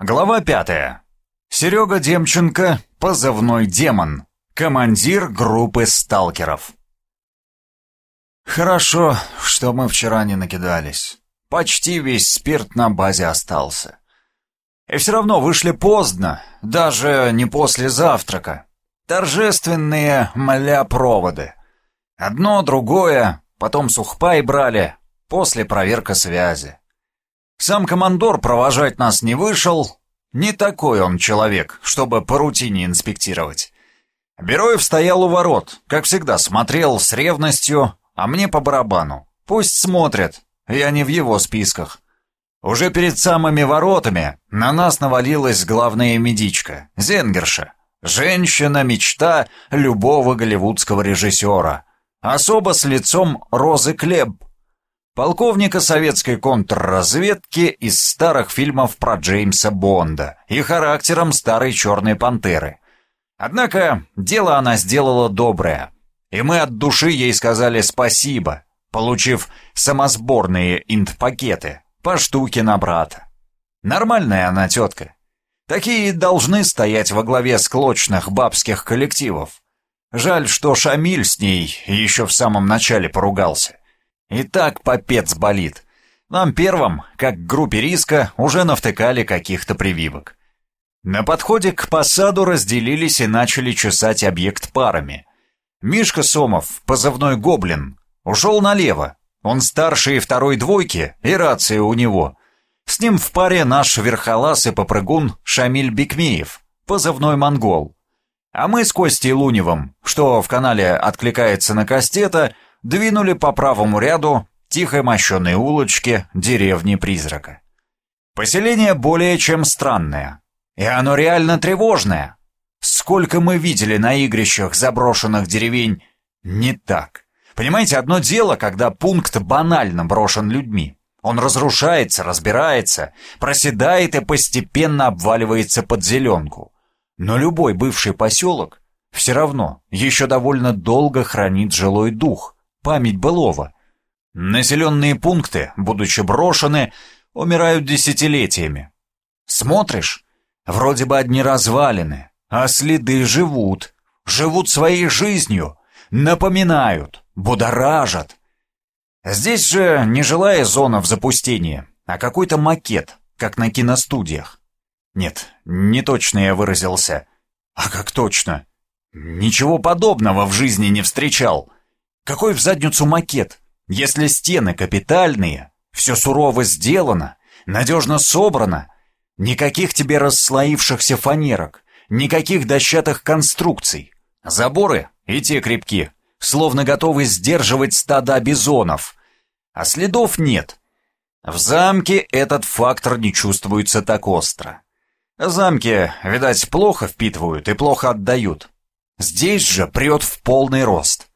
Глава пятая. Серега Демченко, позывной «Демон», командир группы сталкеров. Хорошо, что мы вчера не накидались. Почти весь спирт на базе остался. И все равно вышли поздно, даже не после завтрака. Торжественные мля-проводы. Одно, другое, потом сухпай брали, после проверка связи. Сам командор провожать нас не вышел. Не такой он человек, чтобы по рутине инспектировать. Бероев стоял у ворот, как всегда, смотрел с ревностью, а мне по барабану. Пусть смотрят, я не в его списках. Уже перед самыми воротами на нас навалилась главная медичка, Зенгерша. Женщина-мечта любого голливудского режиссера. Особо с лицом Розы Клеб, полковника советской контрразведки из старых фильмов про Джеймса Бонда и характером старой «Черной пантеры». Однако дело она сделала доброе, и мы от души ей сказали спасибо, получив самосборные инт-пакеты по штуке на брата. Нормальная она тетка. Такие должны стоять во главе склочных бабских коллективов. Жаль, что Шамиль с ней еще в самом начале поругался. И так попец болит. Нам первым, как группе риска, уже навтыкали каких-то прививок. На подходе к посаду разделились и начали чесать объект парами. Мишка Сомов, позывной «Гоблин», ушел налево. Он старший второй двойки, и рация у него. С ним в паре наш верхолаз и попрыгун Шамиль Бекмеев, позывной «Монгол». А мы с Костей Луневым, что в канале откликается на Кастета, двинули по правому ряду тихой мощеной улочки деревни-призрака. Поселение более чем странное. И оно реально тревожное. Сколько мы видели на игрищах заброшенных деревень, не так. Понимаете, одно дело, когда пункт банально брошен людьми. Он разрушается, разбирается, проседает и постепенно обваливается под зеленку. Но любой бывший поселок все равно еще довольно долго хранит жилой дух память былого. Населенные пункты, будучи брошены, умирают десятилетиями. Смотришь, вроде бы одни развалины, а следы живут, живут своей жизнью, напоминают, будоражат. Здесь же не жилая зона в запустении, а какой-то макет, как на киностудиях. Нет, не точно я выразился. А как точно? Ничего подобного в жизни не встречал. Какой в задницу макет, если стены капитальные, все сурово сделано, надежно собрано, никаких тебе расслоившихся фанерок, никаких дощатых конструкций, заборы и те крепки, словно готовы сдерживать стада бизонов, а следов нет. В замке этот фактор не чувствуется так остро. Замки, видать, плохо впитывают и плохо отдают. Здесь же прет в полный рост.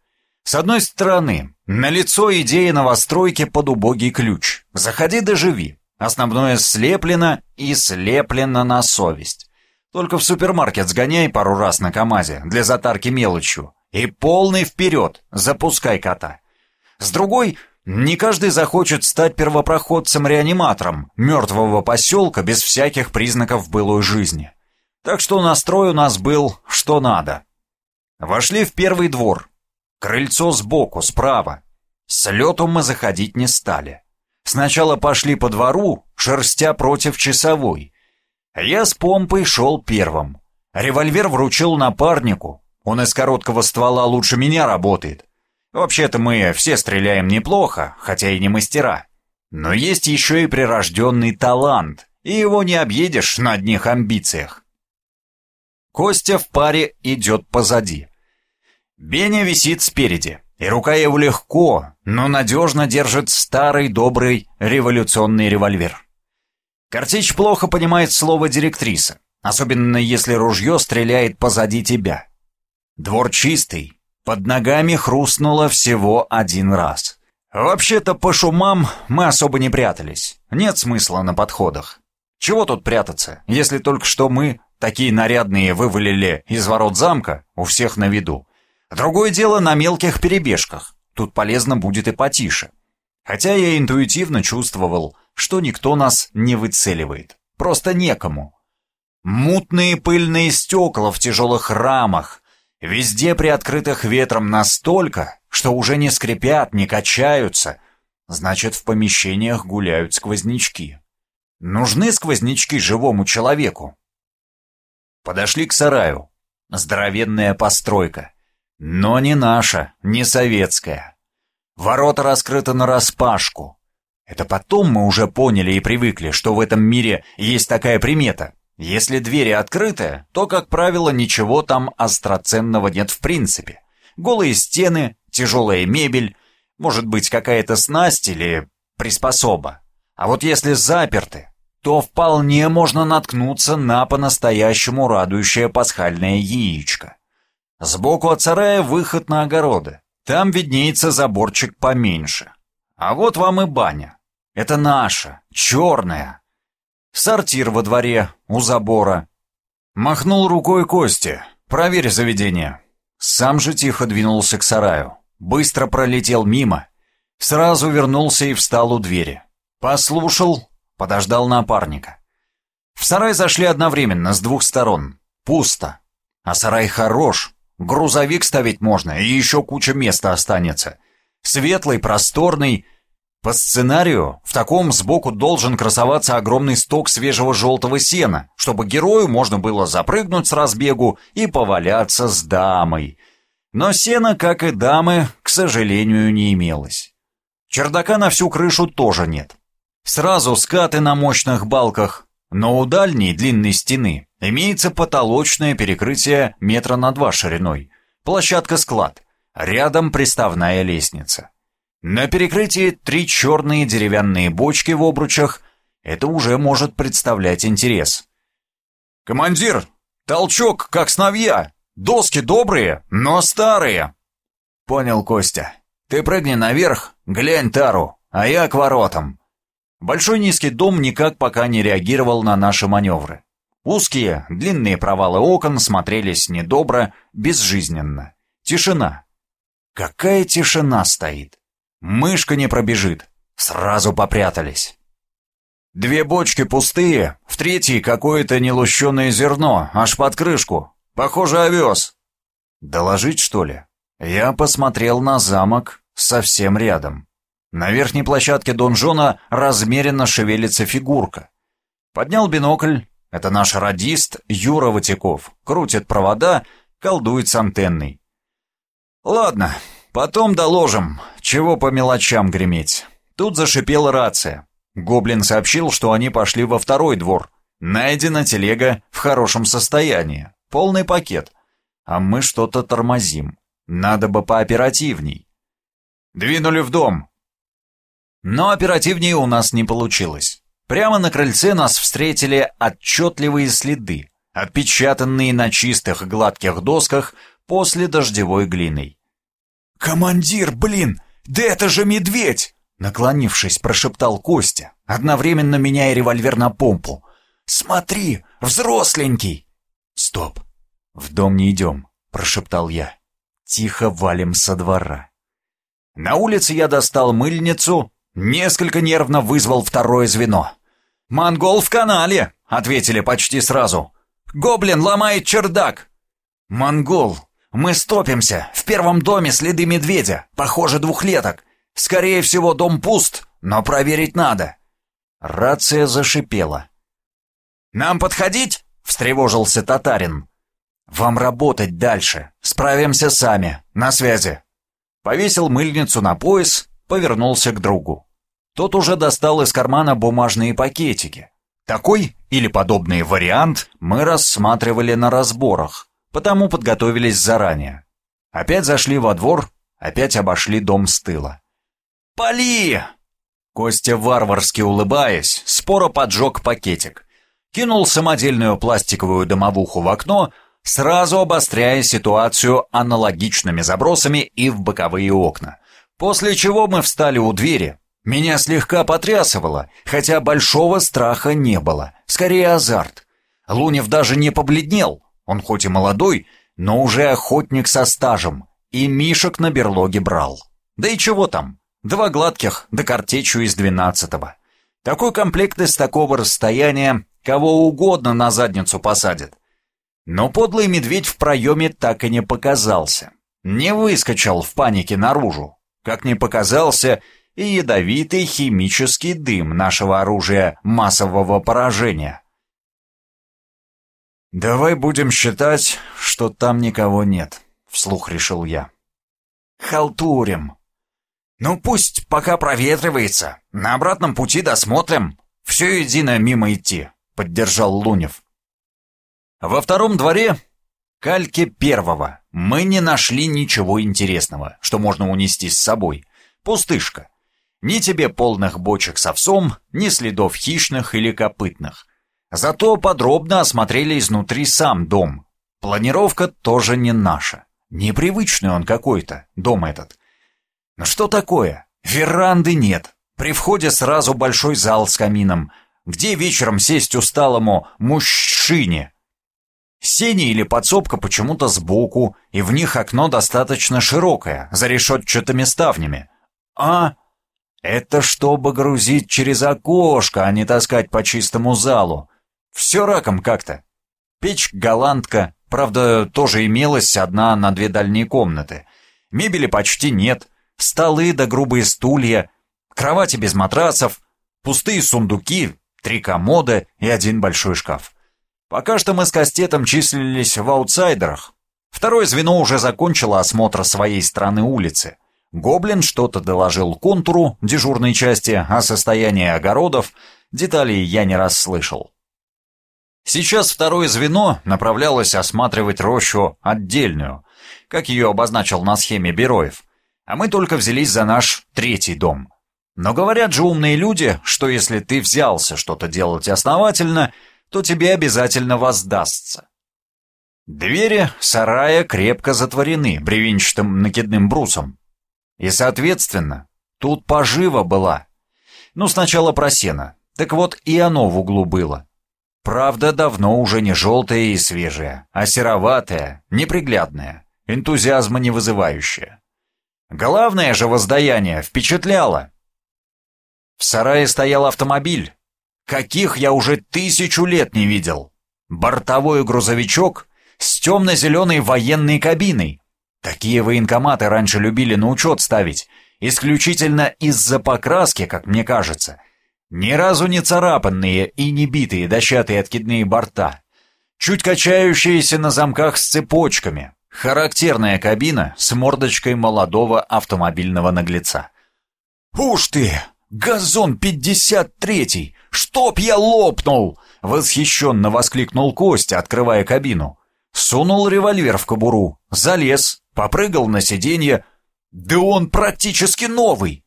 С одной стороны, налицо идея новостройки под убогий ключ. Заходи да живи. Основное слеплено и слеплено на совесть. Только в супермаркет сгоняй пару раз на КамАЗе для затарки мелочью. И полный вперед, запускай кота. С другой, не каждый захочет стать первопроходцем-реаниматором мертвого поселка без всяких признаков былой жизни. Так что настрой у нас был что надо. Вошли в первый двор, Крыльцо сбоку, справа. С лету мы заходить не стали. Сначала пошли по двору, шерстя против часовой. Я с помпой шел первым. Револьвер вручил напарнику. Он из короткого ствола лучше меня работает. Вообще-то мы все стреляем неплохо, хотя и не мастера. Но есть еще и прирожденный талант, и его не объедешь на одних амбициях. Костя в паре идет позади. Беня висит спереди, и рука его легко, но надежно держит старый добрый революционный револьвер. Картич плохо понимает слово «директриса», особенно если ружье стреляет позади тебя. Двор чистый, под ногами хрустнуло всего один раз. Вообще-то по шумам мы особо не прятались, нет смысла на подходах. Чего тут прятаться, если только что мы, такие нарядные, вывалили из ворот замка, у всех на виду. Другое дело на мелких перебежках. Тут полезно будет и потише. Хотя я интуитивно чувствовал, что никто нас не выцеливает. просто некому. Мутные пыльные стекла в тяжелых рамах, везде приоткрытых ветром настолько, что уже не скрипят, не качаются. Значит, в помещениях гуляют сквознячки. Нужны сквознячки живому человеку. Подошли к сараю. Здоровенная постройка. Но не наша, не советская. Ворота раскрыты нараспашку. Это потом мы уже поняли и привыкли, что в этом мире есть такая примета. Если двери открыты, то, как правило, ничего там остроценного нет в принципе. Голые стены, тяжелая мебель, может быть какая-то снасть или приспособа. А вот если заперты, то вполне можно наткнуться на по-настоящему радующее пасхальное яичко. Сбоку от сарая выход на огороды. Там виднеется заборчик поменьше. А вот вам и баня. Это наша, черная, Сортир во дворе, у забора. Махнул рукой Кости. «Проверь заведение». Сам же тихо двинулся к сараю. Быстро пролетел мимо. Сразу вернулся и встал у двери. Послушал, подождал напарника. В сарай зашли одновременно, с двух сторон. Пусто. А сарай хорош. Грузовик ставить можно, и еще куча места останется. Светлый, просторный, по сценарию, в таком сбоку должен красоваться огромный сток свежего желтого сена, чтобы герою можно было запрыгнуть с разбегу и поваляться с дамой. Но сена, как и дамы, к сожалению, не имелось. Чердака на всю крышу тоже нет. Сразу скаты на мощных балках, но у дальней длинной стены имеется потолочное перекрытие метра на два шириной, площадка-склад, рядом приставная лестница. На перекрытии три черные деревянные бочки в обручах. Это уже может представлять интерес. «Командир, толчок, как сновья. Доски добрые, но старые». «Понял, Костя. Ты прыгни наверх, глянь тару, а я к воротам». Большой низкий дом никак пока не реагировал на наши маневры. Узкие, длинные провалы окон смотрелись недобро, безжизненно. Тишина. Какая тишина стоит? Мышка не пробежит. Сразу попрятались. Две бочки пустые, в третьей какое-то нелущенное зерно, аж под крышку. Похоже, овес. Доложить, что ли? Я посмотрел на замок совсем рядом. На верхней площадке донжона размеренно шевелится фигурка. Поднял бинокль. Это наш радист Юра Ватяков. Крутит провода, колдует с антенной. Ладно, Потом доложим, чего по мелочам греметь. Тут зашипела рация. Гоблин сообщил, что они пошли во второй двор. Найдена телега в хорошем состоянии. Полный пакет. А мы что-то тормозим. Надо бы пооперативней. Двинули в дом. Но оперативнее у нас не получилось. Прямо на крыльце нас встретили отчетливые следы, отпечатанные на чистых гладких досках после дождевой глиной. «Командир, блин! Да это же медведь!» Наклонившись, прошептал Костя, одновременно меняя револьвер на помпу. «Смотри, взросленький!» «Стоп! В дом не идем», — прошептал я. «Тихо валим со двора». На улице я достал мыльницу, несколько нервно вызвал второе звено. «Монгол в канале!» — ответили почти сразу. «Гоблин ломает чердак!» «Монгол, мы стопимся. В первом доме следы медведя. Похоже, двухлеток. Скорее всего, дом пуст, но проверить надо». Рация зашипела. «Нам подходить?» — встревожился татарин. «Вам работать дальше. Справимся сами. На связи». Повесил мыльницу на пояс, повернулся к другу. Тот уже достал из кармана бумажные пакетики. Такой или подобный вариант мы рассматривали на разборах потому подготовились заранее. Опять зашли во двор, опять обошли дом с тыла. «Пали!» Костя, варварски улыбаясь, споро поджег пакетик. Кинул самодельную пластиковую домовуху в окно, сразу обостряя ситуацию аналогичными забросами и в боковые окна. После чего мы встали у двери. Меня слегка потрясывало, хотя большого страха не было, скорее азарт. Лунев даже не побледнел, он хоть и молодой, но уже охотник со стажем, и мишек на берлоге брал. Да и чего там, два гладких, да картечью из двенадцатого. Такой комплект из такого расстояния кого угодно на задницу посадит. Но подлый медведь в проеме так и не показался. Не выскочил в панике наружу. Как не показался и ядовитый химический дым нашего оружия массового поражения. «Давай будем считать, что там никого нет», — вслух решил я. «Халтурим. Ну пусть пока проветривается. На обратном пути досмотрим. Все едино мимо идти», — поддержал Лунев. Во втором дворе, кальке первого, мы не нашли ничего интересного, что можно унести с собой. Пустышка. Ни тебе полных бочек с овсом, ни следов хищных или копытных. Зато подробно осмотрели изнутри сам дом. Планировка тоже не наша. Непривычный он какой-то, дом этот. Но что такое? Веранды нет. При входе сразу большой зал с камином. Где вечером сесть усталому мужчине? Сени или подсобка почему-то сбоку, и в них окно достаточно широкое, за решетчатыми ставнями. А, это чтобы грузить через окошко, а не таскать по чистому залу. Все раком как-то. Печь-голландка, правда, тоже имелась одна на две дальние комнаты. Мебели почти нет, столы да грубые стулья, кровати без матрасов, пустые сундуки, три комода и один большой шкаф. Пока что мы с Кастетом числились в аутсайдерах. Второе звено уже закончило осмотр своей стороны улицы. Гоблин что-то доложил контуру дежурной части о состоянии огородов, деталей я не расслышал. Сейчас второе звено направлялось осматривать рощу отдельную, как ее обозначил на схеме Бероев, а мы только взялись за наш третий дом. Но говорят же умные люди, что если ты взялся что-то делать основательно, то тебе обязательно воздастся. Двери сарая крепко затворены бревенчатым накидным брусом. И, соответственно, тут пожива была. Ну, сначала про сено, так вот и оно в углу было. Правда, давно уже не желтая и свежая, а сероватая, неприглядная, энтузиазма не вызывающая. Главное же воздаяние впечатляло. В сарае стоял автомобиль, каких я уже тысячу лет не видел. Бортовой грузовичок с темно-зеленой военной кабиной. Такие военкоматы раньше любили на учет ставить, исключительно из-за покраски, как мне кажется, ни разу не царапанные и не битые дощатые откидные борта. Чуть качающиеся на замках с цепочками. Характерная кабина с мордочкой молодого автомобильного наглеца. «Уж ты! Газон 53-й! Чтоб я лопнул!» Восхищенно воскликнул Костя, открывая кабину. Сунул револьвер в кобуру, залез, попрыгал на сиденье. «Да он практически новый!»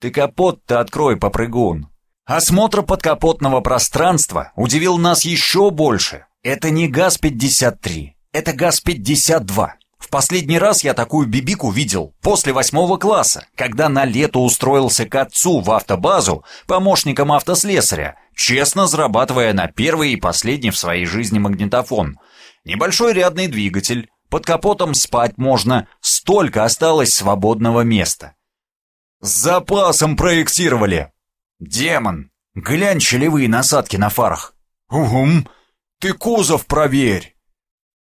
«Ты капот-то открой, попрыгун!» Осмотр подкапотного пространства удивил нас еще больше. Это не ГАЗ-53, это ГАЗ-52. В последний раз я такую бибику видел после восьмого класса, когда на лето устроился к отцу в автобазу помощником автослесаря, честно зарабатывая на первый и последний в своей жизни магнитофон. Небольшой рядный двигатель, под капотом спать можно, столько осталось свободного места. С запасом проектировали, «Демон! Глянь щелевые насадки на фарах!» «Угум! Ты кузов проверь!»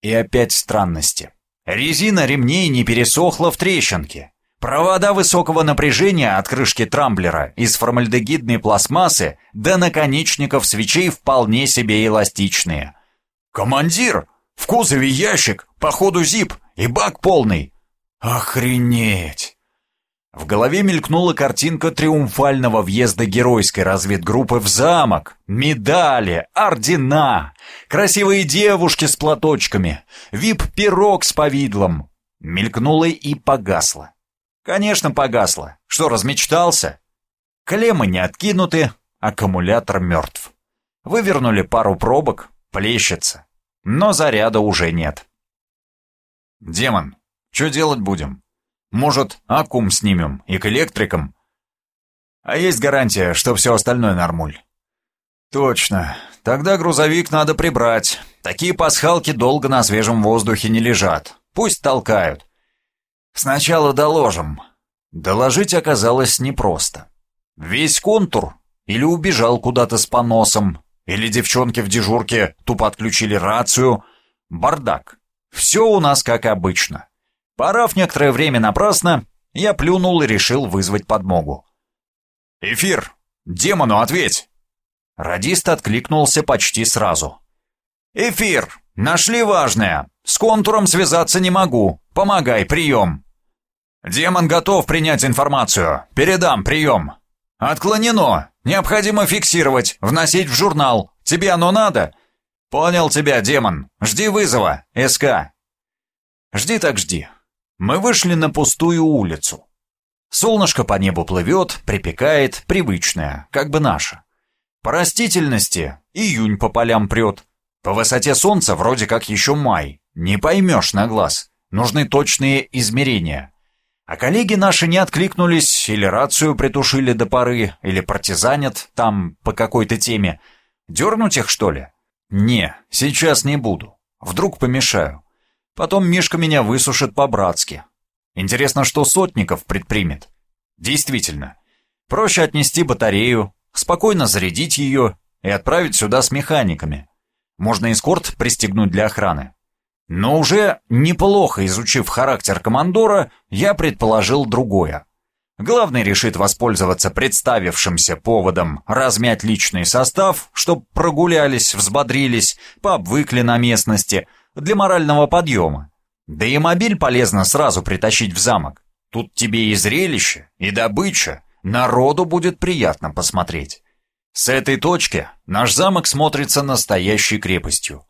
И опять странности. Резина ремней не пересохла в трещинке. Провода высокого напряжения от крышки трамблера из формальдегидной пластмассы до наконечников свечей вполне себе эластичные. «Командир! В кузове ящик, походу зип и бак полный!» «Охренеть!» В голове мелькнула картинка триумфального въезда геройской разведгруппы в замок. Медали, ордена, красивые девушки с платочками, вип-пирог с повидлом. Мелькнула и погасла. Конечно, погасла. Что, размечтался? Клеммы не откинуты, аккумулятор мертв. Вывернули пару пробок, плещется. Но заряда уже нет. «Демон, что делать будем?» Может, аккум снимем и к электрикам? А есть гарантия, что все остальное нормуль? Точно. Тогда грузовик надо прибрать. Такие пасхалки долго на свежем воздухе не лежат. Пусть толкают. Сначала доложим. Доложить оказалось непросто. Весь контур или убежал куда-то с поносом, Или девчонки в дежурке тупо отключили рацию? Бардак. Все у нас как обычно. Порав некоторое время напрасно, я плюнул и решил вызвать подмогу. «Эфир! Демону ответь!» Радист откликнулся почти сразу. «Эфир! Нашли важное! С контуром связаться не могу. Помогай, прием!» «Демон готов принять информацию. Передам, прием!» «Отклонено! Необходимо фиксировать, вносить в журнал. Тебе оно надо?» «Понял тебя, демон. Жди вызова. СК». «Жди так жди». Мы вышли на пустую улицу. Солнышко по небу плывет, припекает, привычное, как бы наше. По растительности июнь по полям прет. По высоте солнца вроде как еще май. Не поймешь на глаз. Нужны точные измерения. А коллеги наши не откликнулись, или рацию притушили до поры, или партизанят там по какой-то теме. Дернуть их, что ли? Не, сейчас не буду. Вдруг помешаю. Потом Мишка меня высушит по-братски. Интересно, что Сотников предпримет. Действительно, проще отнести батарею, спокойно зарядить ее и отправить сюда с механиками. Можно эскорт пристегнуть для охраны. Но уже неплохо изучив характер командора, я предположил другое. Главный решит воспользоваться представившимся поводом размять личный состав, чтоб прогулялись, взбодрились, пообвыкли на местности, для морального подъема. Да и мобиль полезно сразу притащить в замок. Тут тебе и зрелище, и добыча, народу будет приятно посмотреть. С этой точки наш замок смотрится настоящей крепостью.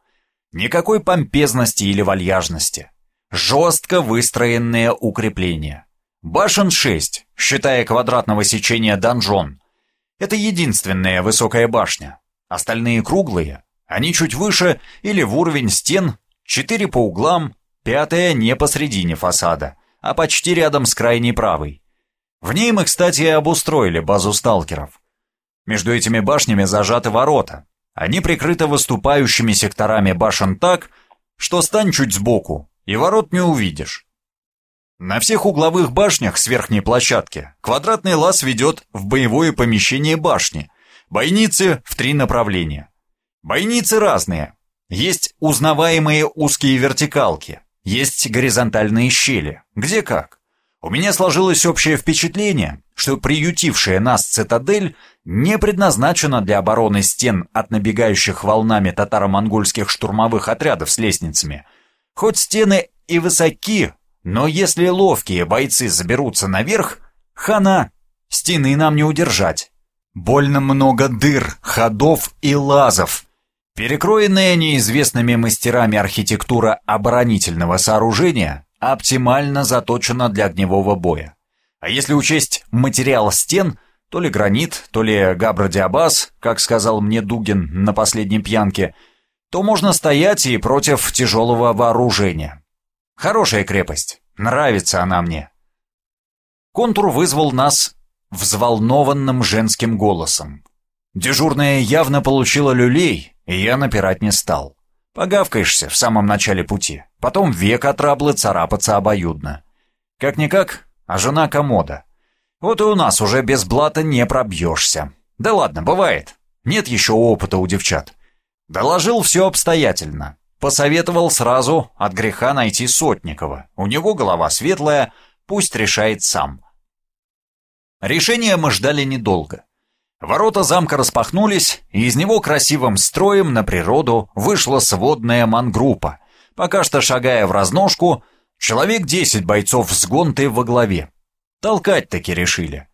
Никакой помпезности или вальяжности. Жестко выстроенные укрепления. Башен 6, считая квадратного сечения донжон. Это единственная высокая башня. Остальные круглые, они чуть выше или в уровень стен, четыре по углам, пятая не посредине фасада, а почти рядом с крайней правой. В ней мы, кстати, обустроили базу сталкеров. Между этими башнями зажаты ворота. Они прикрыты выступающими секторами башен так, что стань чуть сбоку, и ворот не увидишь. На всех угловых башнях с верхней площадки квадратный лаз ведет в боевое помещение башни. Бойницы в три направления. Бойницы разные. Есть узнаваемые узкие вертикалки, есть горизонтальные щели. Где как. У меня сложилось общее впечатление, что приютившая нас цитадель не предназначена для обороны стен от набегающих волнами татаро-монгольских штурмовых отрядов с лестницами. Хоть стены и высоки, но если ловкие бойцы заберутся наверх, хана, стены нам не удержать. Больно много дыр, ходов и лазов. Перекроенная неизвестными мастерами архитектура оборонительного сооружения оптимально заточена для огневого боя. А если учесть материал стен, то ли гранит, то ли габродиабаз, как сказал мне Дугин на последней пьянке, то можно стоять и против тяжелого вооружения. Хорошая крепость. Нравится она мне. Контур вызвал нас взволнованным женским голосом. Дежурная явно получила люлей, и я напирать не стал. Погавкаешься в самом начале пути, потом век от раблы царапаться обоюдно. Как-никак, а жена комода. Вот и у нас уже без блата не пробьешься. Да ладно, бывает. Нет еще опыта у девчат. Доложил все обстоятельно. Посоветовал сразу от греха найти Сотникова. У него голова светлая, пусть решает сам. Решение мы ждали недолго. Ворота замка распахнулись, и из него красивым строем на природу вышла сводная мангруппа. Пока что шагая в разножку, человек десять бойцов с гонтой во главе. Толкать-таки решили.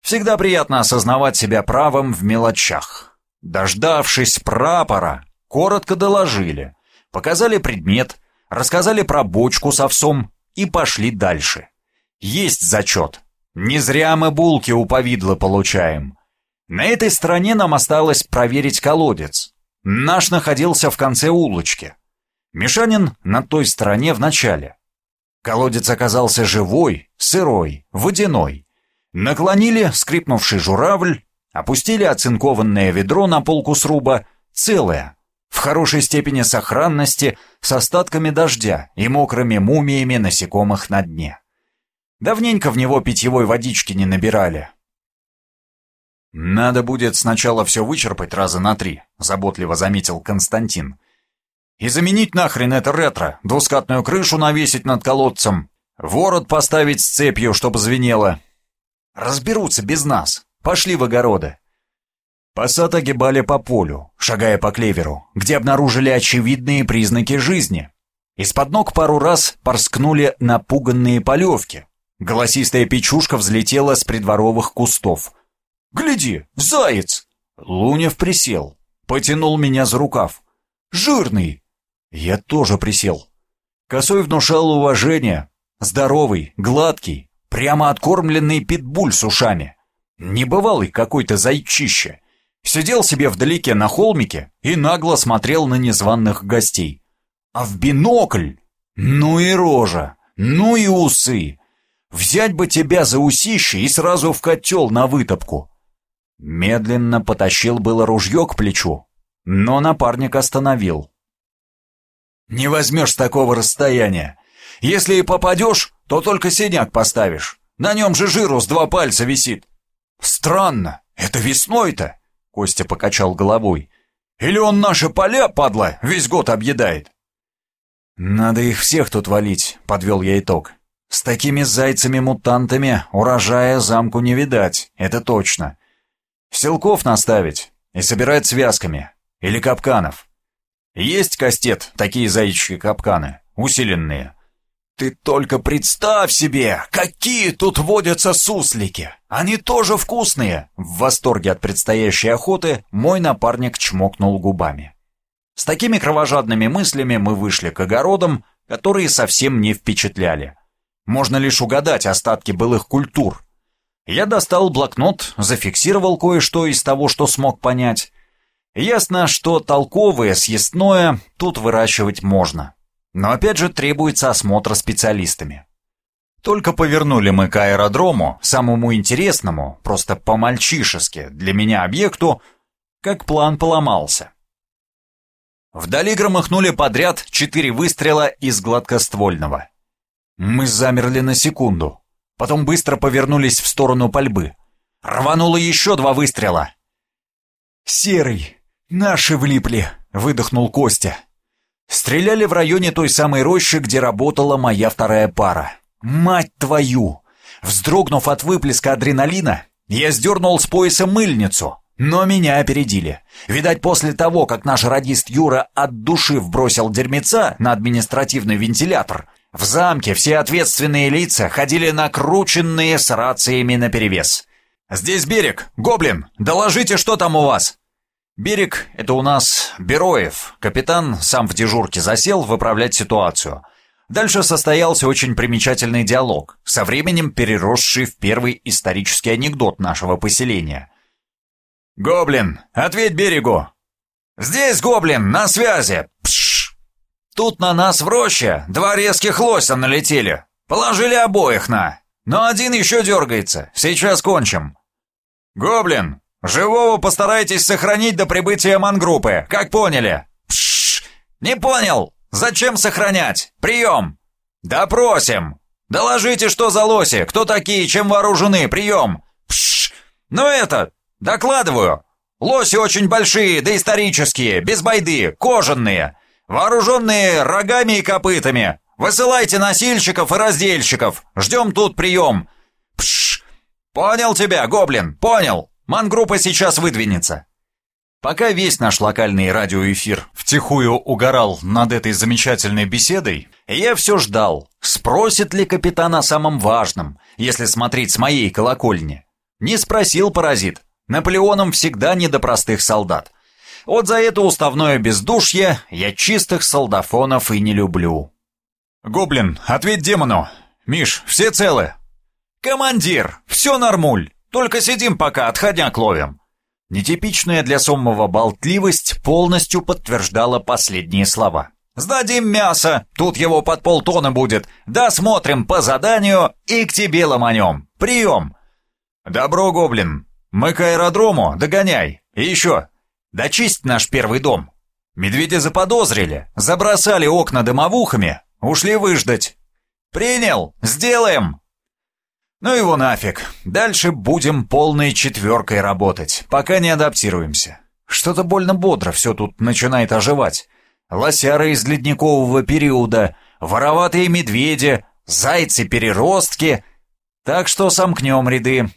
Всегда приятно осознавать себя правым в мелочах. Дождавшись прапора, коротко доложили. Показали предмет, рассказали про бочку с овсом и пошли дальше. Есть зачет. Не зря мы булки у повидла получаем. На этой стороне нам осталось проверить колодец. Наш находился в конце улочки. Мишанин на той стороне в начале. Колодец оказался живой, сырой, водяной. Наклонили скрипнувший журавль, опустили оцинкованное ведро на полку сруба, целое, в хорошей степени сохранности, с остатками дождя и мокрыми мумиями насекомых на дне. Давненько в него питьевой водички не набирали. «Надо будет сначала все вычерпать раза на три», — заботливо заметил Константин. «И заменить нахрен это ретро, двускатную крышу навесить над колодцем, ворот поставить с цепью, чтобы звенело. Разберутся без нас. Пошли в огороды». Посад огибали по полю, шагая по клеверу, где обнаружили очевидные признаки жизни. Из-под ног пару раз порскнули напуганные полевки. Голосистая печушка взлетела с придворовых кустов. «Гляди, заяц!» Лунев присел, потянул меня за рукав. «Жирный!» Я тоже присел. Косой внушал уважение. Здоровый, гладкий, прямо откормленный питбуль с ушами. Небывалый какой-то зайчище. Сидел себе вдалеке на холмике и нагло смотрел на незваных гостей. А в бинокль? Ну и рожа, ну и усы. Взять бы тебя за усище и сразу в котел на вытопку. Медленно потащил было ружье к плечу, но напарник остановил. «Не возьмешь с такого расстояния. Если и попадешь, то только синяк поставишь. На нем же жиру с два пальца висит». «Странно, это весной-то?» Костя покачал головой. «Или он наши поля, падла, весь год объедает?» «Надо их всех тут валить», — подвел я итог. «С такими зайцами-мутантами урожая замку не видать, это точно. Селков наставить и собирать связками. Или капканов. Есть кастет, такие заячьи капканы, усиленные. Ты только представь себе, какие тут водятся суслики! Они тоже вкусные!» В восторге от предстоящей охоты мой напарник чмокнул губами. С такими кровожадными мыслями мы вышли к огородам, которые совсем не впечатляли. Можно лишь угадать остатки былых культур. Я достал блокнот, зафиксировал кое-что из того, что смог понять. Ясно, что толковое, съестное тут выращивать можно. Но опять же требуется осмотр специалистами. Только повернули мы к аэродрому, самому интересному, просто по-мальчишески, для меня объекту, как план поломался. Вдали громыхнули подряд четыре выстрела из гладкоствольного. Мы замерли на секунду, потом быстро повернулись в сторону пальбы. Рвануло еще два выстрела. «Серый, наши влипли!» — выдохнул Костя. Стреляли в районе той самой рощи, где работала моя вторая пара. Мать твою! Вздрогнув от выплеска адреналина, я сдернул с пояса мыльницу, но меня опередили. Видать, после того, как наш радист Юра от души вбросил дерьмеца на административный вентилятор, в замке все ответственные лица ходили накрученные с рациями наперевес. «Здесь берег! Гоблин! Доложите, что там у вас!» Берег — это у нас Бероев. Капитан сам в дежурке засел выправлять ситуацию. Дальше состоялся очень примечательный диалог, со временем переросший в первый исторический анекдот нашего поселения. «Гоблин, ответь берегу!» «Здесь, Гоблин, на связи!» Пш! Тут на нас в роще два резких лося налетели. Положили обоих на. Но один еще дергается. Сейчас кончим. «Гоблин, «Живого постарайтесь сохранить до прибытия мангруппы, как поняли?» «Пшш! Не понял! Зачем сохранять? Прием!» «Допросим! Доложите, что за лоси, кто такие, чем вооружены, прием!» «Пшш! Ну это, докладываю! Лоси очень большие, доисторические, без байды, кожаные, вооруженные рогами и копытами. Высылайте носильщиков и раздельщиков, ждем тут прием!» «Пшш! Понял тебя, гоблин, понял!» Мангруппа сейчас выдвинется. Пока весь наш локальный радиоэфир втихую угорал над этой замечательной беседой, я все ждал, спросит ли капитан о самом важном, если смотреть с моей колокольни. Не спросил паразит. Наполеоном всегда не до простых солдат. Вот за это уставное бездушье я чистых солдафонов и не люблю. «Гоблин, ответь демону! Миш, все целы?» «Командир, все нормуль!» Только сидим пока, отходняк ловим». Нетипичная для Соммова болтливость полностью подтверждала последние слова. «Сдадим мясо, тут его под полтона будет. Досмотрим по заданию и к тебе ломанем. Прием!» «Добро, гоблин. Мы к аэродрому, догоняй. И еще, дочисть наш первый дом. Медведя заподозрили, забросали окна дымовухами, ушли выждать. Принял, сделаем!» Ну его нафиг. Дальше будем полной четверкой работать, пока не адаптируемся. Что-то больно бодро все тут начинает оживать. Лосяры из ледникового периода, вороватые медведи, зайцы-переростки. Так что сомкнем ряды.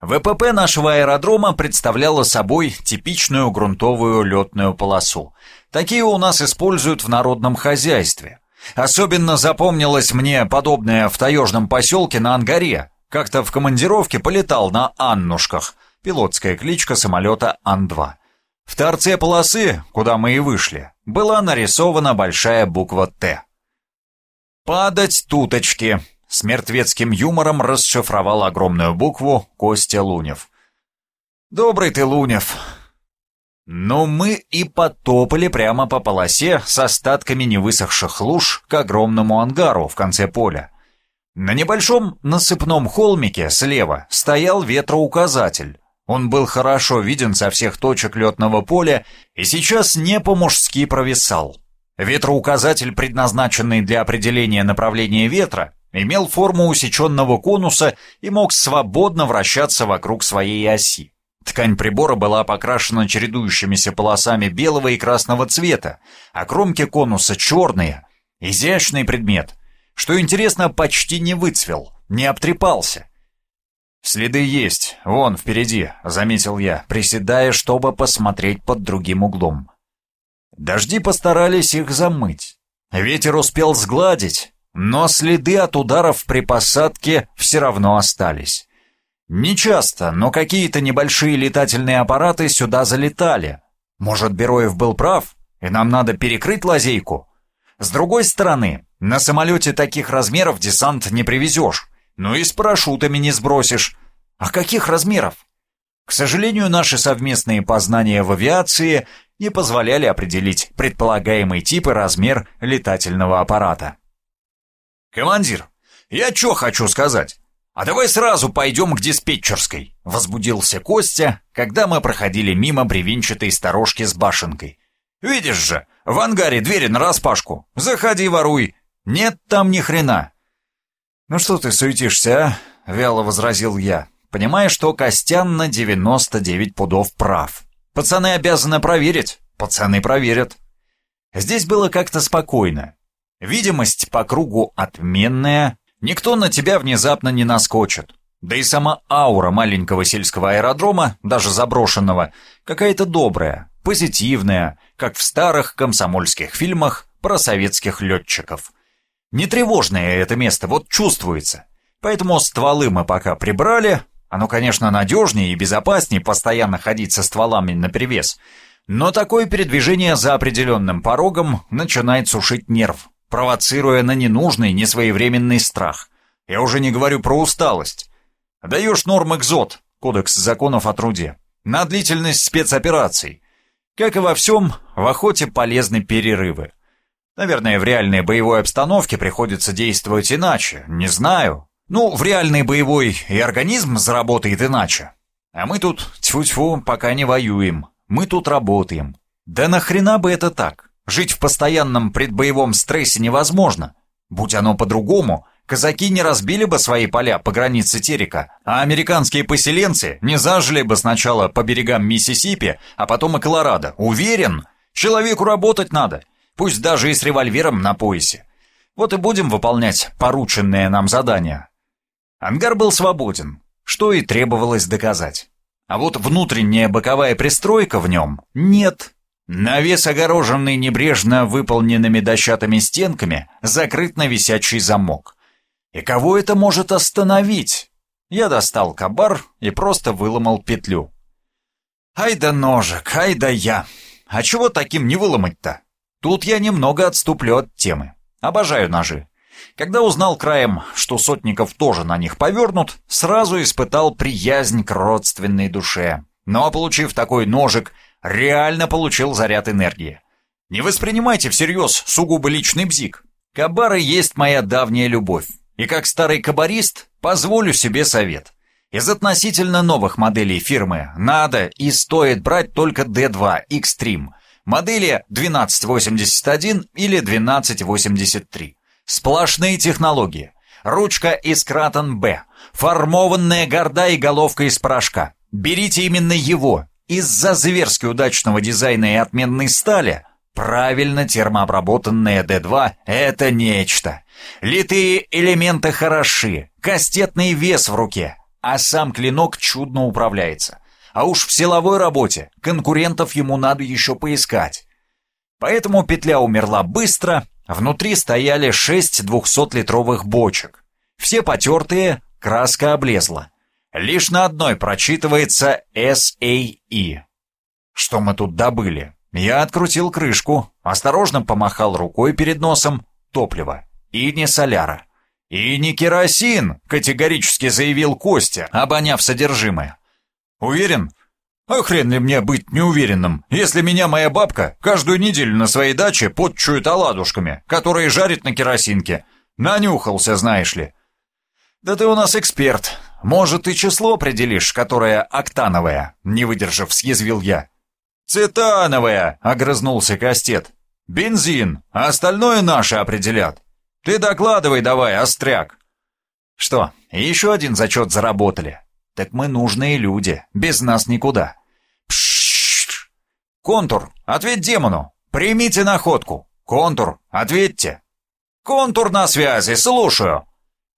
ВПП нашего аэродрома представляла собой типичную грунтовую летную полосу. Такие у нас используют в народном хозяйстве. Особенно запомнилось мне подобное в таежном поселке на Ангаре. Как-то в командировке полетал на Аннушках, пилотская кличка самолета Ан-2. В торце полосы, куда мы и вышли, была нарисована большая буква «Т». «Падать туточки», — с мертвецким юмором расшифровал огромную букву Костя Лунев. «Добрый ты, Лунев, но мы и потопали прямо по полосе с остатками невысохших луж к огромному ангару в конце поля. На небольшом насыпном холмике слева стоял ветроуказатель. Он был хорошо виден со всех точек летного поля и сейчас не по-мужски провисал. Ветроуказатель, предназначенный для определения направления ветра, имел форму усеченного конуса и мог свободно вращаться вокруг своей оси. Ткань прибора была покрашена чередующимися полосами белого и красного цвета, а кромки конуса черные. Изящный предмет. Что интересно, почти не выцвел, не обтрепался. «Следы есть, вон впереди», — заметил я, приседая, чтобы посмотреть под другим углом. Дожди постарались их замыть. Ветер успел сгладить, но следы от ударов при посадке все равно остались. Не часто, но какие-то небольшие летательные аппараты сюда залетали. Может, Бероев был прав, и нам надо перекрыть лазейку? С другой стороны, на самолете таких размеров десант не привезешь, ну и с парашютами не сбросишь. А каких размеров? К сожалению, наши совместные познания в авиации не позволяли определить предполагаемый тип и размер летательного аппарата. «Командир, я что хочу сказать? «А давай сразу пойдем к диспетчерской», — возбудился Костя, когда мы проходили мимо бревенчатой сторожки с башенкой. «Видишь же, в ангаре двери нараспашку. Заходи, воруй. Нет там ни хрена». «Ну что ты суетишься, а?» — вяло возразил я, понимая, что Костян на 99 пудов прав. «Пацаны обязаны проверить. Пацаны проверят». Здесь было как-то спокойно. Видимость по кругу отменная, Никто на тебя внезапно не наскочит. Да и сама аура маленького сельского аэродрома, даже заброшенного, какая-то добрая, позитивная, как в старых комсомольских фильмах про советских летчиков. Не тревожное это место, вот чувствуется. Поэтому стволы мы пока прибрали. Оно, конечно, надежнее и безопаснее постоянно ходить со стволами наперевес. Но такое передвижение за определенным порогом начинает сушить нерв, провоцируя на ненужный, несвоевременный страх. Я уже не говорю про усталость. Даешь норм экзот, кодекс законов о труде, на длительность спецопераций. Как и во всем, в охоте полезны перерывы. Наверное, в реальной боевой обстановке приходится действовать иначе, не знаю. Ну, в реальной боевой и организм заработает иначе. А мы тут, тьфу-тьфу, пока не воюем. Мы тут работаем. Да нахрена бы это так? Жить в постоянном предбоевом стрессе невозможно. Будь оно по-другому, казаки не разбили бы свои поля по границе Терека, а американские поселенцы не зажили бы сначала по берегам Миссисипи, а потом и Колорадо. Уверен, человеку работать надо, пусть даже и с револьвером на поясе. Вот и будем выполнять порученное нам задание. Ангар был свободен, что и требовалось доказать. А вот внутренняя боковая пристройка в нем нет. Навес, огороженный небрежно выполненными дощатыми стенками, закрыт на висячий замок. И кого это может остановить? Я достал кабар и просто выломал петлю. Ай да ножик, ай да я. А чего таким не выломать-то? Тут я немного отступлю от темы. Обожаю ножи. Когда узнал краем, что Сотников тоже на них повернут, сразу испытал приязнь к родственной душе. Но, получив такой ножик, реально получил заряд энергии. Не воспринимайте всерьез сугубо личный бзик. Кабары есть моя давняя любовь. И как старый кабарист позволю себе совет. Из относительно новых моделей фирмы надо и стоит брать только D2 Extreme. Модели 1281 или 1283. Сплошные технологии. Ручка из Кратон Б. Формованная горда и головка из порошка. Берите именно его. Из-за зверски удачного дизайна и отменной стали правильно термообработанная D2 — это нечто. Литые элементы хороши, кастетный вес в руке, а сам клинок чудно управляется. А уж в силовой работе конкурентов ему надо еще поискать. Поэтому петля умерла быстро, внутри стояли шесть двухсотлитровых бочек. Все потертые, краска облезла. Лишь на одной прочитывается SAE. Что мы тут добыли? Я открутил крышку, осторожно помахал рукой перед носом. Топливо. И не соляра. «И не керосин!» — категорически заявил Костя, обоняв содержимое. «Уверен?» «А хрен ли мне быть неуверенным, если меня моя бабка каждую неделю на своей даче подчует оладушками, которые жарит на керосинке? Нанюхался, знаешь ли». «Да ты у нас эксперт. Может, и число определишь, которое октановое?» Не выдержав, съязвил я. «Цитановое!» — огрызнулся Кастет. «Бензин, а остальное наши определят. Ты докладывай давай, остряк!» «Что, еще один зачет заработали? Так мы нужные люди, без нас никуда». Пшшш! «Контур, ответь демону! Примите находку! Контур, ответьте!» «Контур на связи, слушаю!»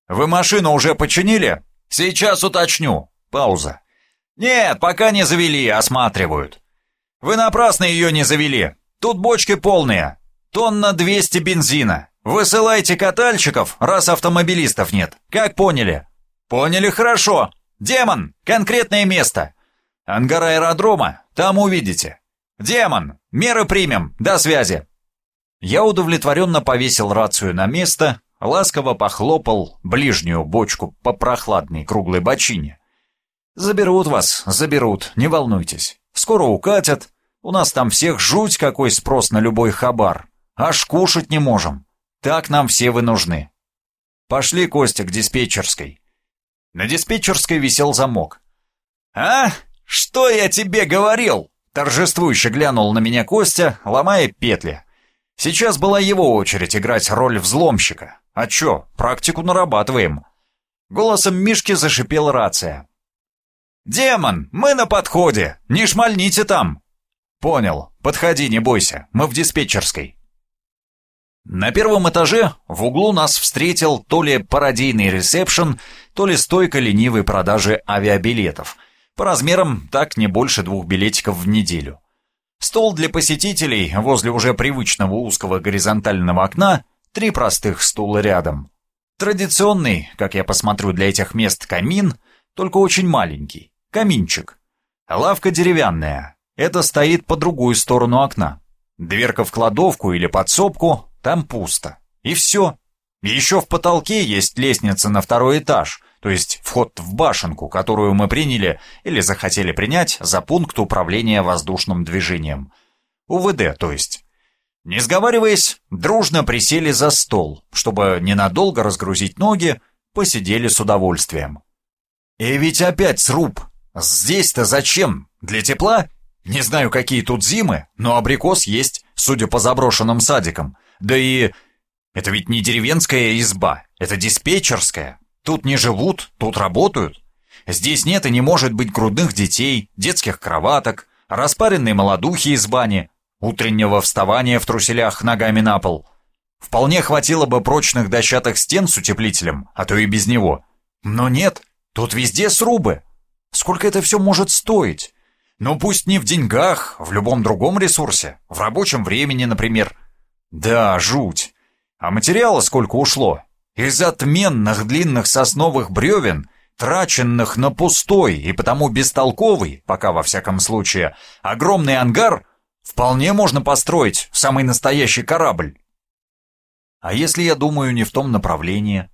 «Вы машину уже починили?» «Сейчас уточню». Пауза. «Нет, пока не завели, осматривают». «Вы напрасно ее не завели. Тут бочки полные. Тонна 200 бензина. Высылайте катальщиков, раз автомобилистов нет. Как поняли?» «Поняли хорошо. Демон, конкретное место. Ангар аэродрома, там увидите. Демон, меры примем. До связи». Я удовлетворенно повесил рацию на место, ласково похлопал ближнюю бочку по прохладной круглой бочине. «Заберут вас, заберут, не волнуйтесь. Скоро укатят. У нас там всех жуть какой спрос на любой хабар. Аж кушать не можем. Так нам все вы нужны». Пошли, Костя, к диспетчерской. На диспетчерской висел замок. «А? Что я тебе говорил?» Торжествующе глянул на меня Костя, ломая петли. Сейчас была его очередь играть роль взломщика. А чё, практику нарабатываем. Голосом Мишки зашипела рация. «Демон, мы на подходе! Не шмальните там!» «Понял. Подходи, не бойся. Мы в диспетчерской». На первом этаже в углу нас встретил то ли пародийный ресепшн, то ли стойка ленивой продажи авиабилетов. По размерам так не больше двух билетиков в неделю. Стол для посетителей возле уже привычного узкого горизонтального окна, три простых стула рядом. Традиционный, как я посмотрю для этих мест, камин, только очень маленький. Каминчик. Лавка деревянная. Это стоит по другую сторону окна. Дверка в кладовку или подсобку, там пусто. И все. Еще в потолке есть лестница на второй этаж, то есть вход в башенку, которую мы приняли или захотели принять за пункт управления воздушным движением. УВД, то есть. Не сговариваясь, дружно присели за стол, чтобы ненадолго разгрузить ноги, посидели с удовольствием. И ведь опять сруб. Здесь-то зачем? Для тепла? Не знаю, какие тут зимы, но абрикос есть, судя по заброшенным садикам. Да и... Это ведь не деревенская изба, это диспетчерская. Тут не живут, тут работают. Здесь нет и не может быть грудных детей, детских кроваток, распаренной молодухи из бани, утреннего вставания в труселях ногами на пол. Вполне хватило бы прочных дощатых стен с утеплителем, а то и без него. Но нет, тут везде срубы. Сколько это все может стоить? Ну пусть не в деньгах, в любом другом ресурсе, в рабочем времени, например. Да, жуть. А материала сколько ушло? Из отменных длинных сосновых бревен, траченных на пустой и потому бестолковый, пока во всяком случае, огромный ангар, вполне можно построить самый настоящий корабль. А если я думаю не в том направлении?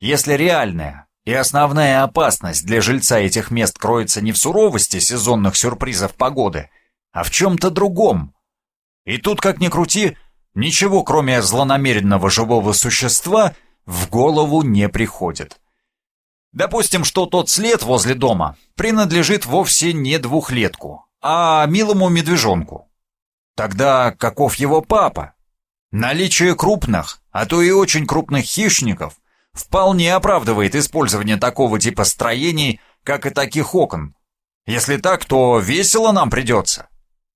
Если реальная и основная опасность для жильца этих мест кроется не в суровости сезонных сюрпризов погоды, а в чем-то другом. И тут, как ни крути, ничего кроме злонамеренного живого существа – в голову не приходит. Допустим, что тот след возле дома принадлежит вовсе не двухлетку, а милому медвежонку. Тогда каков его папа? Наличие крупных, а то и очень крупных хищников вполне оправдывает использование такого типа строений, как и таких окон. Если так, то весело нам придется.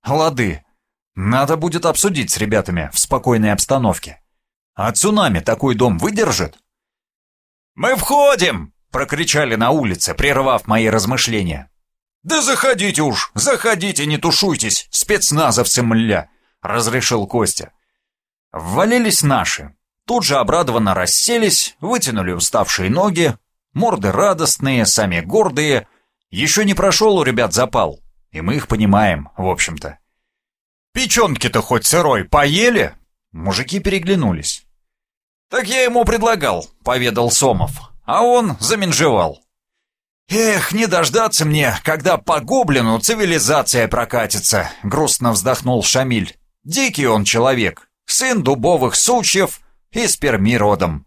Лады. Надо будет обсудить с ребятами в спокойной обстановке. А цунами такой дом выдержит? «Мы входим!» — прокричали на улице, прервав мои размышления. «Да заходите уж, заходите, не тушуйтесь, спецназовцы, мля!» — разрешил Костя. Ввалились наши. Тут же обрадованно расселись, вытянули уставшие ноги, морды радостные, сами гордые. Еще не прошел у ребят запал, и мы их понимаем, в общем-то. «Печенки-то хоть сырой поели?» Мужики переглянулись. «Так я ему предлагал», — поведал Сомов, а он заменжевал. «Эх, не дождаться мне, когда по гоблину цивилизация прокатится», — грустно вздохнул Шамиль. «Дикий он человек, сын дубовых сучьев и с перми родом».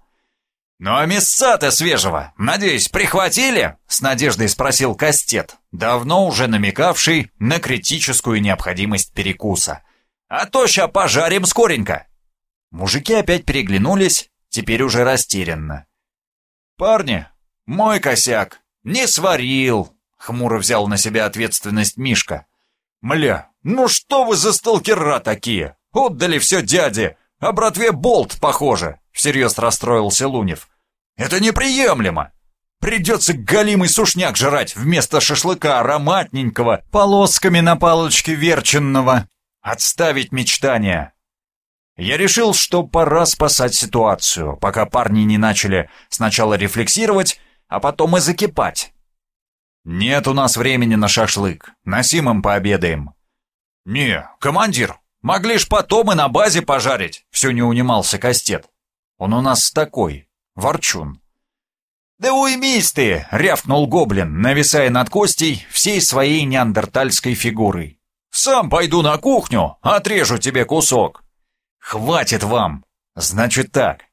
«Ну а мясца-то свежего, надеюсь, прихватили?» — с надеждой спросил Кастет, давно уже намекавший на критическую необходимость перекуса. «А то ща пожарим скоренько». Мужики опять переглянулись, теперь уже растерянно. «Парни, мой косяк, не сварил!» — хмуро взял на себя ответственность Мишка. «Мля, ну что вы за сталкера такие? Отдали все дяде, а братве болт, похоже!» — всерьез расстроился Лунев. «Это неприемлемо! Придется галимый сушняк жрать вместо шашлыка ароматненького, полосками на палочке верченного. Отставить мечтания!» Я решил, что пора спасать ситуацию, пока парни не начали сначала рефлексировать, а потом и закипать. «Нет у нас времени на шашлык. Насимом пообедаем». «Не, командир, могли ж потом и на базе пожарить», — все не унимался Кастет. «Он у нас такой, ворчун». «Да уймись ты!» — рявкнул гоблин, нависая над Костей всей своей неандертальской фигурой. «Сам пойду на кухню, отрежу тебе кусок». «Хватит вам!» «Значит так.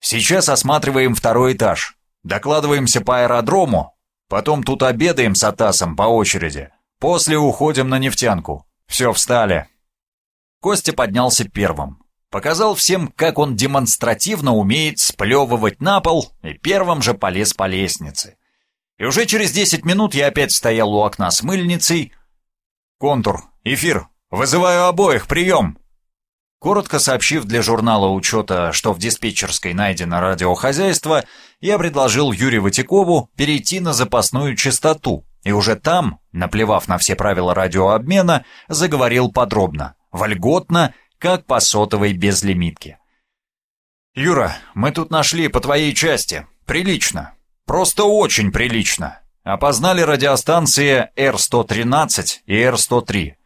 Сейчас осматриваем второй этаж. Докладываемся по аэродрому. Потом тут обедаем с Атасом по очереди. После уходим на нефтянку. Все, встали». Костя поднялся первым. Показал всем, как он демонстративно умеет сплевывать на пол, и первым же полез по лестнице. И уже через десять минут я опять стоял у окна с мыльницей. «Контур, эфир, вызываю обоих, прием!» Коротко сообщив для журнала учета, что в диспетчерской найдено радиохозяйство, я предложил Юрию Ватикову перейти на запасную частоту, и уже там, наплевав на все правила радиообмена, заговорил подробно, вольготно, как по сотовой безлимитке. «Юра, мы тут нашли по твоей части. Прилично. Просто очень прилично. Опознали радиостанции R113 и R103.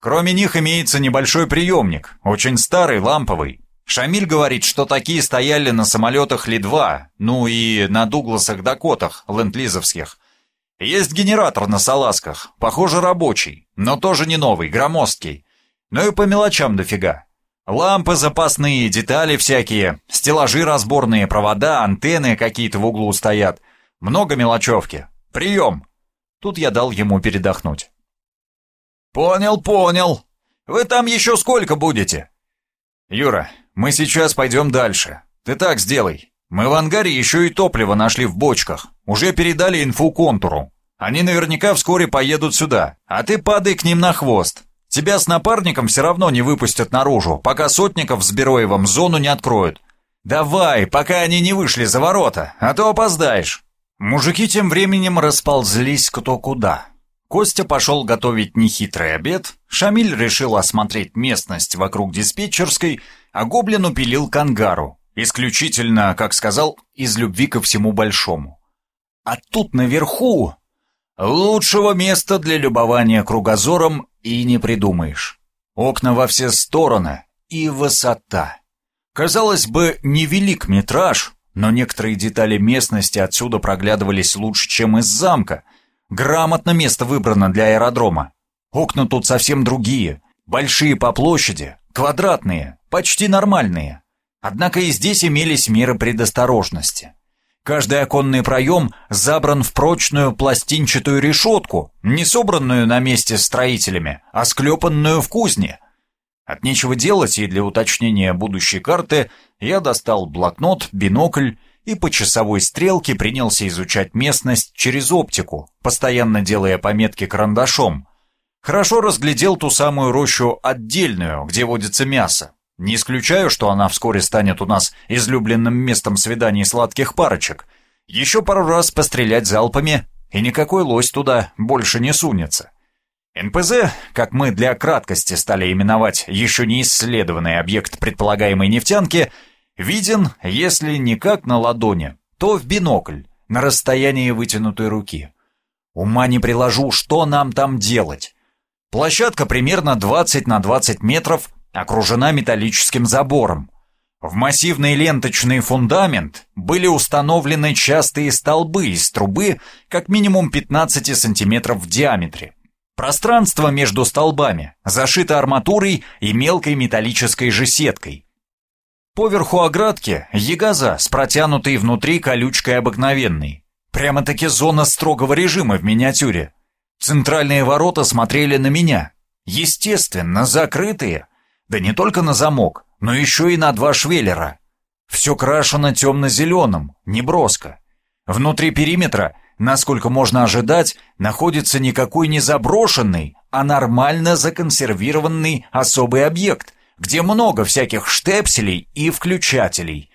Кроме них имеется небольшой приемник, очень старый, ламповый. Шамиль говорит, что такие стояли на самолетах Ли-2, ну и на Дугласах-Дакотах, ленд-лизовских. Есть генератор на салазках, похоже рабочий, но тоже не новый, громоздкий. Ну и по мелочам дофига. Лампы запасные, детали всякие, стеллажи разборные, провода, антенны какие-то в углу стоят. Много мелочевки. Прием. Тут я дал ему передохнуть. «Понял, понял. Вы там еще сколько будете?» «Юра, мы сейчас пойдем дальше. Ты так сделай. Мы в ангаре еще и топливо нашли в бочках. Уже передали инфу контуру. Они наверняка вскоре поедут сюда, а ты падай к ним на хвост. Тебя с напарником все равно не выпустят наружу, пока Сотников с Бероевым зону не откроют. Давай, пока они не вышли за ворота, а то опоздаешь». Мужики тем временем расползлись кто куда. Костя пошел готовить нехитрый обед, Шамиль решил осмотреть местность вокруг диспетчерской, а Гоблин упилил кангару, исключительно, как сказал, из любви ко всему большому. А тут наверху лучшего места для любования кругозором и не придумаешь. Окна во все стороны и высота. Казалось бы, невелик метраж, но некоторые детали местности отсюда проглядывались лучше, чем из замка — Грамотно место выбрано для аэродрома. Окна тут совсем другие. Большие по площади, квадратные, почти нормальные. Однако и здесь имелись меры предосторожности. Каждый оконный проем забран в прочную пластинчатую решетку, не собранную на месте строителями, а склепанную в кузне. От нечего делать и для уточнения будущей карты я достал блокнот, бинокль и по часовой стрелке принялся изучать местность через оптику, постоянно делая пометки карандашом. Хорошо разглядел ту самую рощу отдельную, где водится мясо. Не исключаю, что она вскоре станет у нас излюбленным местом свиданий сладких парочек. Еще пару раз пострелять залпами, и никакой лось туда больше не сунется. НПЗ, как мы для краткости стали именовать еще не исследованный объект предполагаемой нефтянки, виден, если не как на ладони, то в бинокль, на расстоянии вытянутой руки. Ума не приложу, что нам там делать. Площадка примерно 20 на 20 метров, окружена металлическим забором. В массивный ленточный фундамент были установлены частые столбы из трубы как минимум 15 сантиметров в диаметре. Пространство между столбами зашито арматурой и мелкой металлической же сеткой. Поверху оградки ягоза с протянутой внутри колючкой обыкновенной. Прямо-таки зона строгого режима в миниатюре. Центральные ворота смотрели на меня. Естественно, закрытые. Да не только на замок, но еще и на два швеллера. Все крашено темно-зеленым, неброско. Внутри периметра насколько можно ожидать, находится никакой не заброшенный, а нормально законсервированный особый объект, где много всяких штепселей и включателей.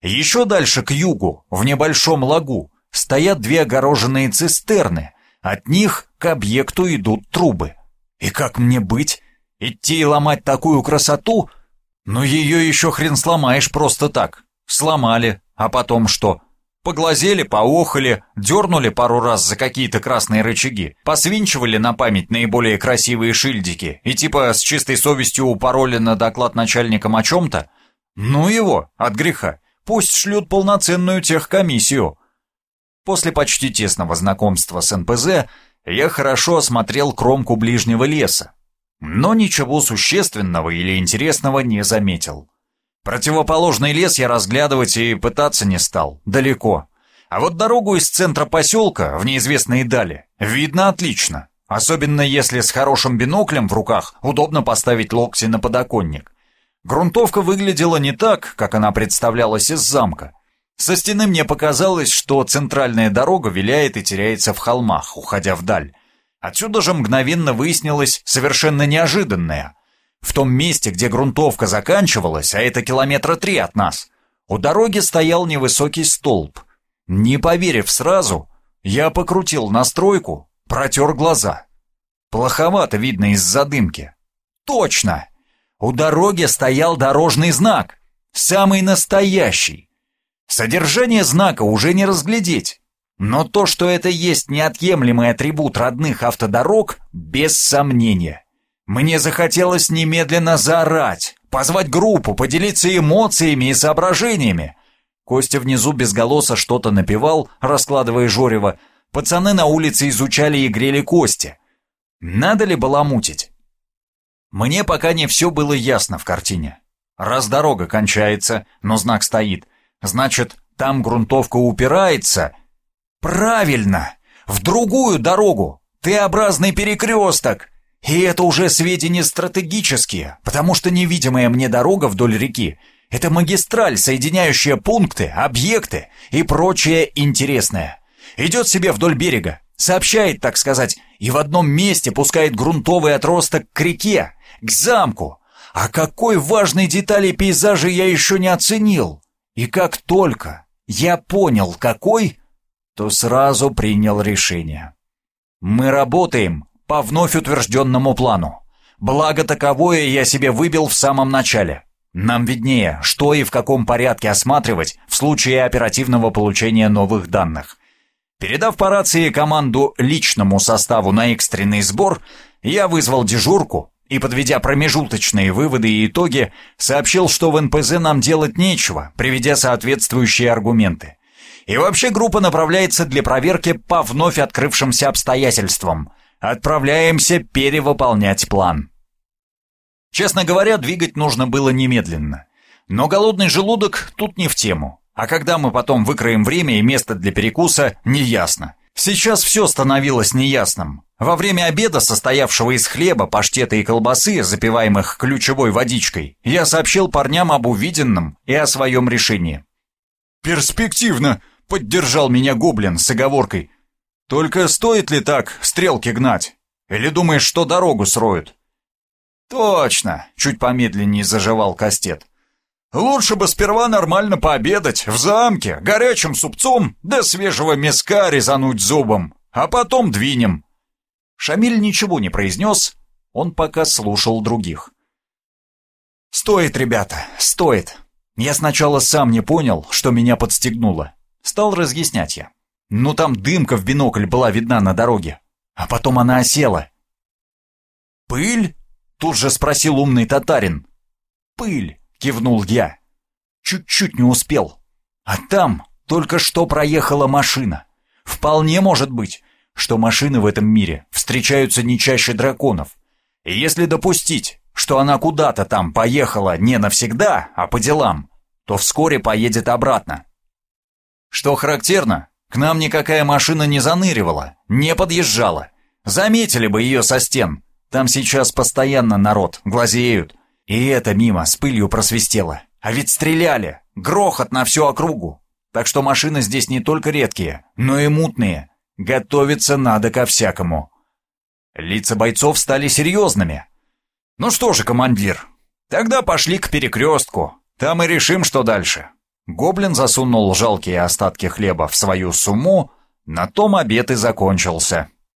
Еще дальше к югу, в небольшом лагу, стоят две огороженные цистерны. От них к объекту идут трубы. И как мне быть? Идти и ломать такую красоту? Но ее еще хрен сломаешь просто так. Сломали, а потом что? Поглазели, поохали, дернули пару раз за какие-то красные рычаги, посвинчивали на память наиболее красивые шильдики и типа с чистой совестью упороли на доклад начальникам о чем-то. Ну его, от греха, пусть шлют полноценную техкомиссию. После почти тесного знакомства с НПЗ я хорошо осмотрел кромку ближнего леса, но ничего существенного или интересного не заметил. Противоположный лес я разглядывать и пытаться не стал, далеко. А вот дорогу из центра поселка в неизвестные дали видно отлично. Особенно если с хорошим биноклем в руках удобно поставить локти на подоконник. Грунтовка выглядела не так, как она представлялась из замка. Со стены мне показалось, что центральная дорога виляет и теряется в холмах, уходя вдаль. Отсюда же мгновенно выяснилось совершенно неожиданное. В том месте, где грунтовка заканчивалась, а это километра три от нас, у дороги стоял невысокий столб. Не поверив сразу, я покрутил настройку, протер глаза. Плоховато видно из-за дымки. Точно! У дороги стоял дорожный знак. Самый настоящий. Содержание знака уже не разглядеть. Но то, что это есть неотъемлемый атрибут родных автодорог, без сомнения. Мне захотелось немедленно заорать, позвать группу, поделиться эмоциями и соображениями. Костя внизу без голоса что-то напевал, раскладывая жорево. Пацаны на улице изучали и грели кости. Надо ли баламутить? Мне пока не все было ясно в картине. Раз дорога кончается, но знак стоит, значит, там грунтовка упирается. Правильно! В другую дорогу! Т-образный перекресток! И это уже сведения стратегические, потому что невидимая мне дорога вдоль реки — это магистраль, соединяющая пункты, объекты и прочее интересное. Идет себе вдоль берега, сообщает, так сказать, и в одном месте пускает грунтовый отросток к реке, к замку. А какой важной детали пейзажа я еще не оценил. И как только я понял, какой, то сразу принял решение. Мы работаем по вновь утвержденному плану. Благо таковое я себе выбил в самом начале. Нам виднее, что и в каком порядке осматривать в случае оперативного получения новых данных. Передав по рации команду личному составу на экстренный сбор, я вызвал дежурку и, подведя промежуточные выводы и итоги, сообщил, что в НПЗ нам делать нечего, приведя соответствующие аргументы. И вообще группа направляется для проверки по вновь открывшимся обстоятельствам – Отправляемся перевыполнять план. Честно говоря, двигать нужно было немедленно. Но голодный желудок тут не в тему. А когда мы потом выкроем время и место для перекуса, неясно. Сейчас все становилось неясным. Во время обеда, состоявшего из хлеба, паштета и колбасы, запиваемых ключевой водичкой, я сообщил парням об увиденном и о своем решении. «Перспективно!» — поддержал меня гоблин с оговоркой. «Только стоит ли так стрелки гнать? Или думаешь, что дорогу сроют?» «Точно!» — чуть помедленнее заживал Кастет. «Лучше бы сперва нормально пообедать, в замке, горячим супцом, да свежего мяска резануть зубом, а потом двинем». Шамиль ничего не произнес, он пока слушал других. «Стоит, ребята, стоит. Я сначала сам не понял, что меня подстегнуло. Стал разъяснять я. Ну там дымка в бинокль была видна на дороге, а потом она осела». «Пыль?» Тут же спросил умный татарин. «Пыль!» — кивнул я. Чуть-чуть не успел. А там только что проехала машина. Вполне может быть, что машины в этом мире встречаются не чаще драконов. И если допустить, что она куда-то там поехала не навсегда, а по делам, то вскоре поедет обратно. Что характерно, к нам никакая машина не заныривала, не подъезжала. Заметили бы ее со стен, там сейчас постоянно народ, глазеют. И это мимо, с пылью просвистело. А ведь стреляли, грохот на всю округу. Так что машины здесь не только редкие, но и мутные. Готовиться надо ко всякому. Лица бойцов стали серьезными. Ну что же, командир, тогда пошли к перекрестку. Там и решим, что дальше. Гоблин засунул жалкие остатки хлеба в свою сумму, на том обед и закончился.